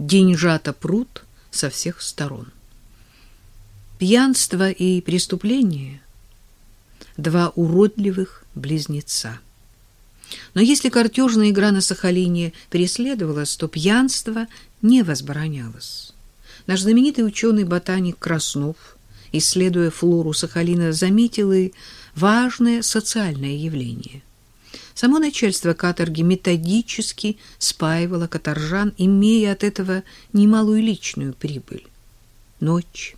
деньжата пруд со всех сторон. Пьянство и преступление — два уродливых близнеца. Но если картежная игра на Сахалине преследовалась, то пьянство не возбранялось. Наш знаменитый ученый-ботаник Краснов, исследуя флору Сахалина, заметил и важное социальное явление. Само начальство каторги методически спаивало каторжан, имея от этого немалую личную прибыль. Ночь.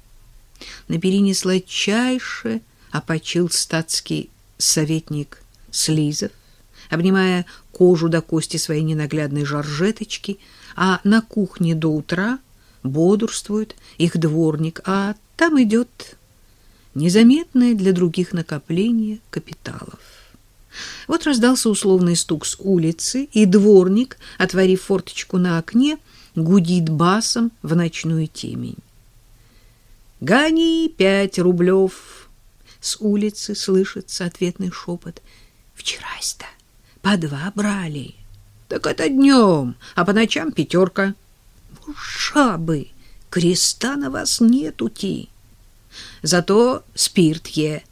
На перине сладчайше опочил статский советник Слизов, обнимая кожу до кости своей ненаглядной жаржеточки, а на кухне до утра бодрствует их дворник, а там идет незаметное для других накопление капиталов. Вот раздался условный стук с улицы, и дворник, отворив форточку на окне, гудит басом в ночную темень. «Гони пять рублев!» С улицы слышится ответный шепот. «Вчерась-то по два брали». «Так это днем, а по ночам пятерка». «Жабы! Креста на вас нетути!» «Зато спирт е.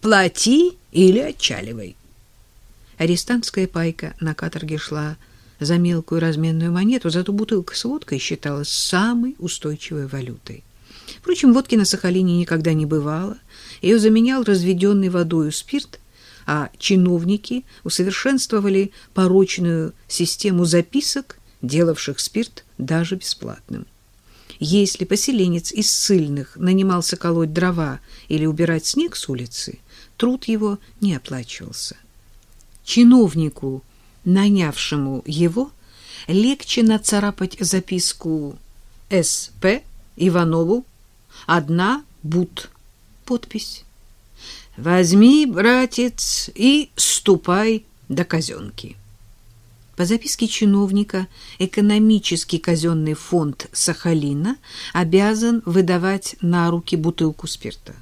Плати или отчаливай». Арестантская пайка на каторге шла за мелкую разменную монету, зато бутылка с водкой считалась самой устойчивой валютой. Впрочем, водки на Сахалине никогда не бывало. Ее заменял разведенный водою спирт, а чиновники усовершенствовали порочную систему записок, делавших спирт даже бесплатным. Если поселенец из ссыльных нанимался колоть дрова или убирать снег с улицы, труд его не оплачивался чиновнику, нанявшему его, легче нацарапать записку «С.П. Иванову, одна буд, подпись. Возьми, братец, и ступай до казенки». По записке чиновника экономический казенный фонд Сахалина обязан выдавать на руки бутылку спирта.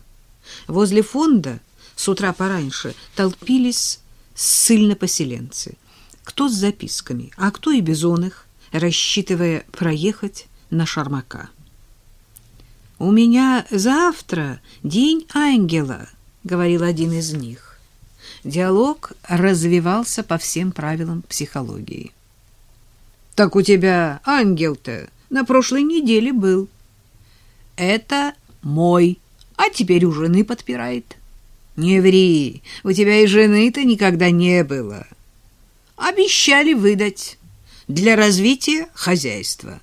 Возле фонда с утра пораньше толпились ссыльно-поселенцы. Кто с записками, а кто и их, рассчитывая проехать на Шармака. «У меня завтра день ангела», — говорил один из них. Диалог развивался по всем правилам психологии. «Так у тебя ангел-то на прошлой неделе был». «Это мой, а теперь у жены подпирает». Не ври, у тебя и жены-то никогда не было. Обещали выдать для развития хозяйства.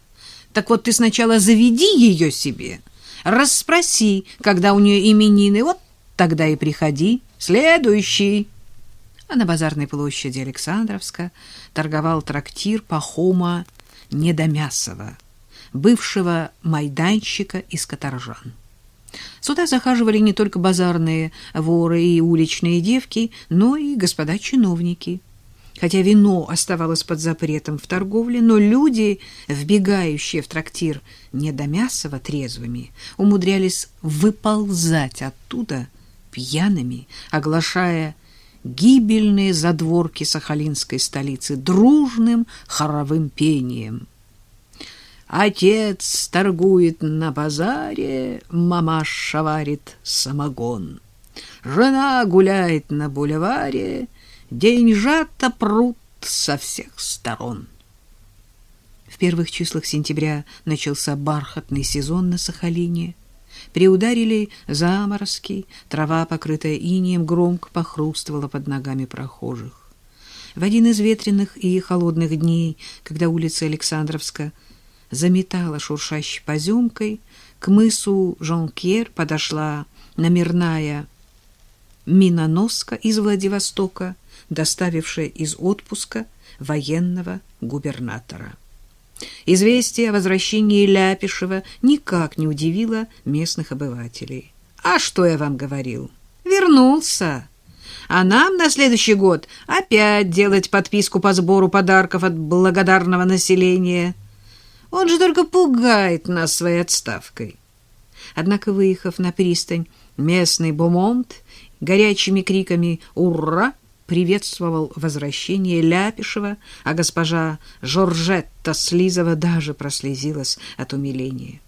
Так вот ты сначала заведи ее себе, расспроси, когда у нее именины, вот тогда и приходи. Следующий. А на базарной площади Александровска торговал трактир Пахома Недомясова, бывшего майданщика из Каторжан. Сюда захаживали не только базарные воры и уличные девки, но и господа чиновники. Хотя вино оставалось под запретом в торговле, но люди, вбегающие в трактир недомясово трезвыми, умудрялись выползать оттуда пьяными, оглашая гибельные задворки сахалинской столицы дружным хоровым пением. Отец торгует на базаре, мамаша варит самогон. Жена гуляет на бульваре, деньжата прут со всех сторон. В первых числах сентября начался бархатный сезон на Сахалине. Приударили заморозки, трава, покрытая инеем, громко похрустывала под ногами прохожих. В один из ветреных и холодных дней, когда улица Александровска заметала шуршащей поземкой, к мысу Жонкьер подошла номерная миноноска из Владивостока, доставившая из отпуска военного губернатора. Известие о возвращении Ляпишева никак не удивило местных обывателей. «А что я вам говорил? Вернулся!» а нам на следующий год опять делать подписку по сбору подарков от благодарного населения. Он же только пугает нас своей отставкой. Однако, выехав на пристань, местный Бомонт горячими криками «Ура!» приветствовал возвращение Ляпишева, а госпожа Жоржетта Слизова даже прослезилась от умиления.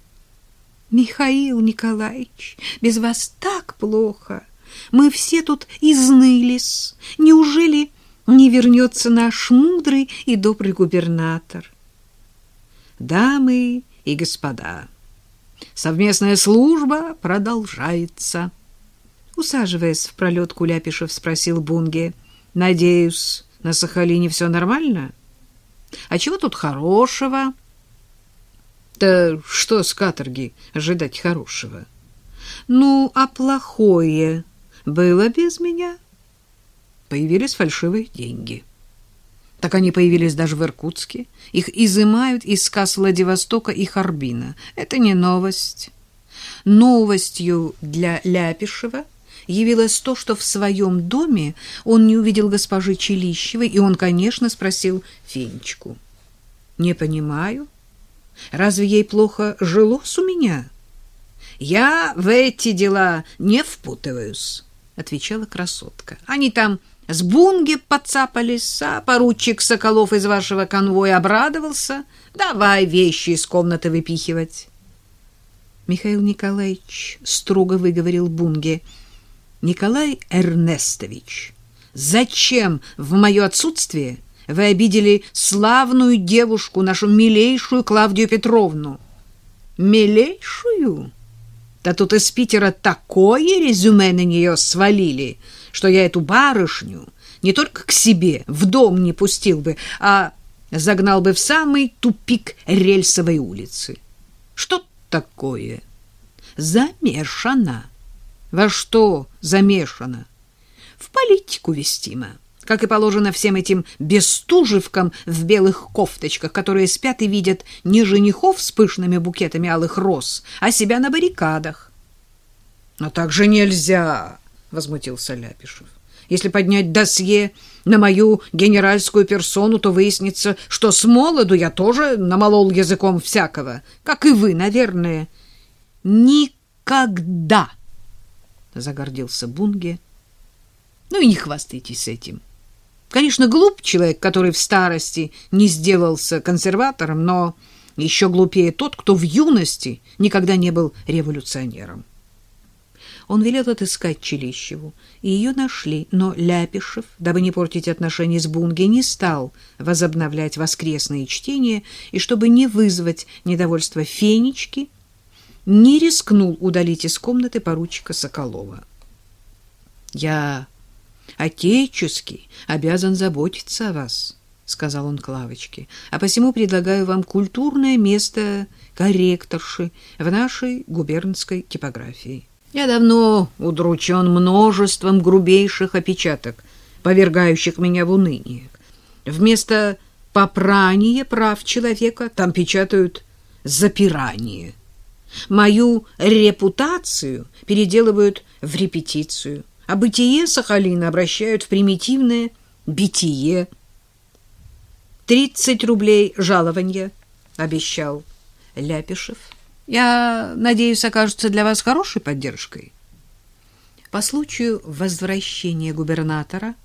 «Михаил Николаевич, без вас так плохо. Мы все тут изнылись. Неужели не вернется наш мудрый и добрый губернатор?» «Дамы и господа, совместная служба продолжается». Усаживаясь в пролетку, Ляпишев спросил Бунге — Надеюсь, на Сахалине все нормально? А чего тут хорошего? Да что с каторги ожидать хорошего? Ну, а плохое было без меня? Появились фальшивые деньги. Так они появились даже в Иркутске. Их изымают из касс Владивостока и Харбина. Это не новость. Новостью для Ляпишева — явилось то, что в своем доме он не увидел госпожи Челищевой, и он, конечно, спросил Фенечку. «Не понимаю. Разве ей плохо жилось у меня?» «Я в эти дела не впутываюсь», — отвечала красотка. «Они там с бунги подцапались, а поручик Соколов из вашего конвоя обрадовался. Давай вещи из комнаты выпихивать». Михаил Николаевич строго выговорил Бунге — Николай Эрнестович, зачем в мое отсутствие вы обидели славную девушку, нашу милейшую Клавдию Петровну? Милейшую? Да тут из Питера такое резюме на нее свалили, что я эту барышню не только к себе в дом не пустил бы, а загнал бы в самый тупик рельсовой улицы. Что такое? Замешана. Во что замешана? В политику вестима, как и положено всем этим бестужевкам в белых кофточках, которые спят и видят не женихов с пышными букетами алых роз, а себя на баррикадах. — Но так же нельзя, — возмутился Ляпишев. — Если поднять досье на мою генеральскую персону, то выяснится, что с молоду я тоже намолол языком всякого, как и вы, наверное. Никогда! —— загордился Бунге. «Ну и не хвастайтесь этим. Конечно, глуп человек, который в старости не сделался консерватором, но еще глупее тот, кто в юности никогда не был революционером». Он велел отыскать Челищеву, и ее нашли, но Ляпишев, дабы не портить отношения с Бунге, не стал возобновлять воскресные чтения, и чтобы не вызвать недовольство Фенечки, не рискнул удалить из комнаты поручика Соколова. «Я отечески обязан заботиться о вас», — сказал он Клавочке, «а посему предлагаю вам культурное место корректорши в нашей губернской типографии. Я давно удручен множеством грубейших опечаток, повергающих меня в уныние. Вместо попрания прав человека там печатают запирание». Мою репутацию переделывают в репетицию, а бытие Сахалина обращают в примитивное битие. «Тридцать рублей жалования», — обещал Ляпишев. «Я надеюсь, окажется для вас хорошей поддержкой». По случаю возвращения губернатора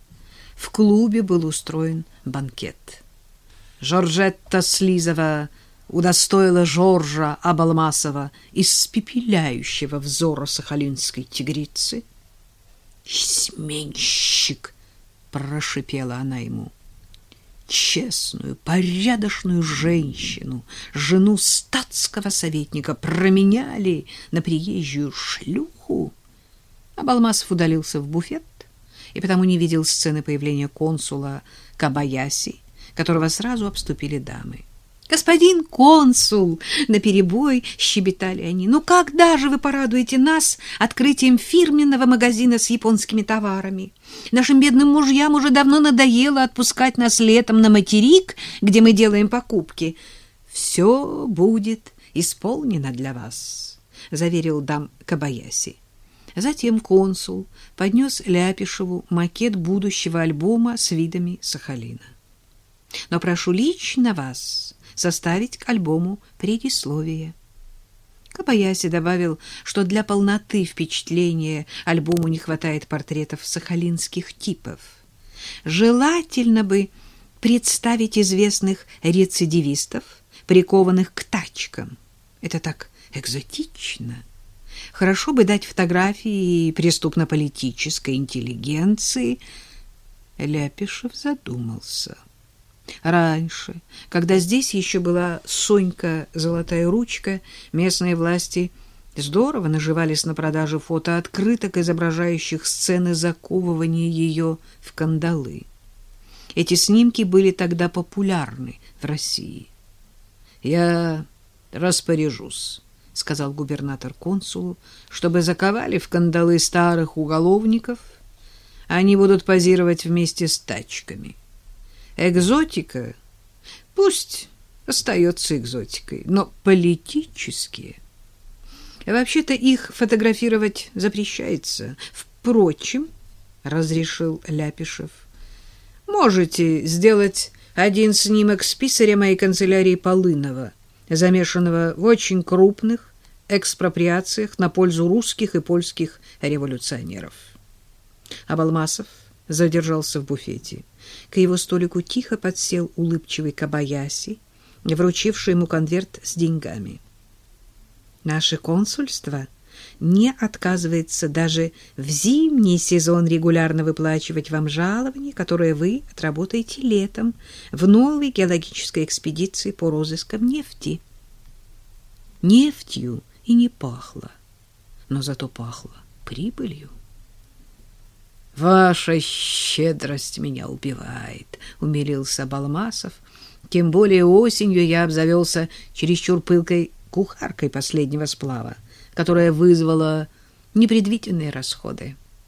в клубе был устроен банкет. Жоржетта Слизова удостоила Жоржа Абалмасова испепеляющего взора сахалинской тигрицы. «Сменщик!» — прошипела она ему. «Честную, порядочную женщину, жену статского советника, променяли на приезжую шлюху». Абалмасов удалился в буфет и потому не видел сцены появления консула Кабаяси, которого сразу обступили дамы. Господин консул, наперебой щебетали они. Ну когда же вы порадуете нас открытием фирменного магазина с японскими товарами? Нашим бедным мужьям уже давно надоело отпускать нас летом на материк, где мы делаем покупки. Все будет исполнено для вас, заверил дам Кабаяси. Затем консул поднес Ляпишеву макет будущего альбома с видами Сахалина. Но прошу лично вас составить к альбому предисловие. Кабаяси добавил, что для полноты впечатления альбому не хватает портретов сахалинских типов. Желательно бы представить известных рецидивистов, прикованных к тачкам. Это так экзотично. Хорошо бы дать фотографии преступно-политической интеллигенции. Ляпишев задумался. Раньше, когда здесь еще была Сонька Золотая ручка, местные власти здорово наживались на продаже фотооткрыток, изображающих сцены заковывания ее в кандалы. Эти снимки были тогда популярны в России. Я распоряжусь, сказал губернатор консулу, чтобы заковали в кандалы старых уголовников. Они будут позировать вместе с тачками. Экзотика пусть остается экзотикой, но политические. Вообще-то их фотографировать запрещается. Впрочем, разрешил Ляпишев, можете сделать один снимок с писаря моей канцелярии Полынова, замешанного в очень крупных экспроприациях на пользу русских и польских революционеров. Абалмасов задержался в буфете. К его столику тихо подсел улыбчивый Кабаяси, вручивший ему конверт с деньгами. Наше консульство не отказывается даже в зимний сезон регулярно выплачивать вам жалование, которое вы отработаете летом в новой геологической экспедиции по розыскам нефти. Нефтью и не пахло, но зато пахло прибылью. Ваша щедрость меня убивает, умилился Балмасов. Тем более осенью я обзавелся чересчур пылкой кухаркой последнего сплава, которая вызвала непредвиденные расходы.